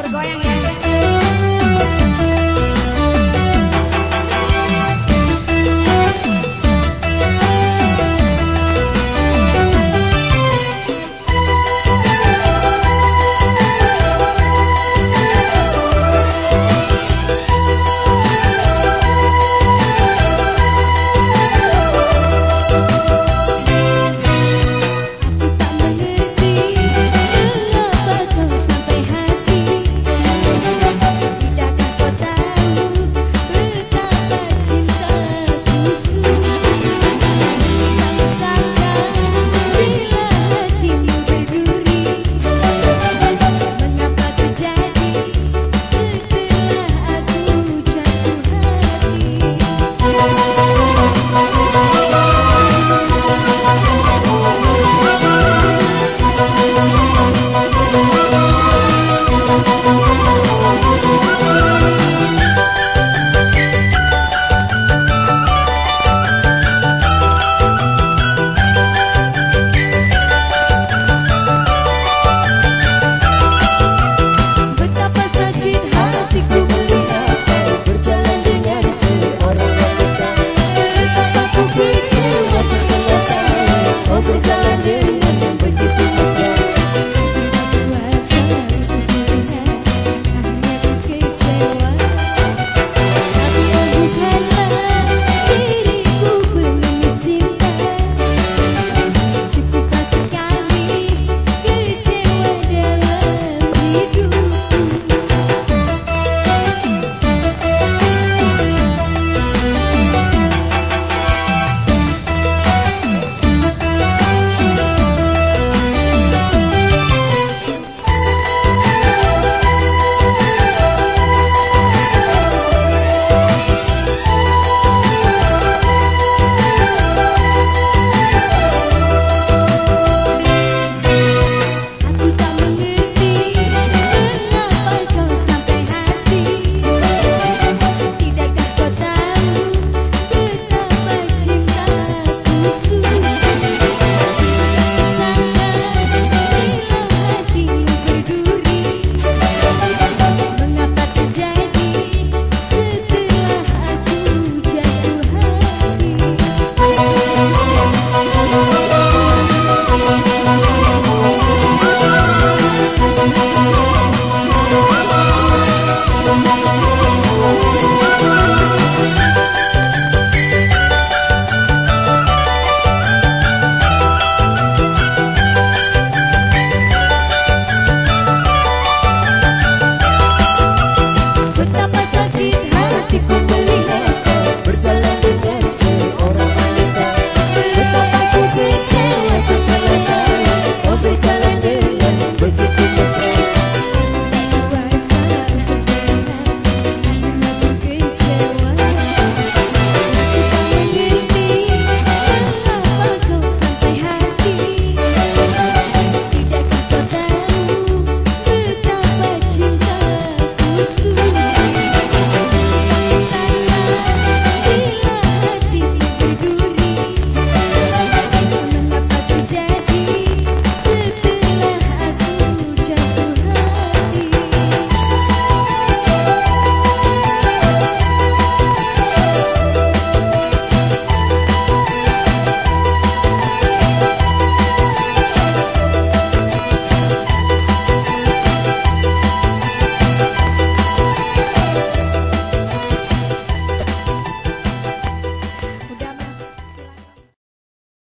bergoyang ya.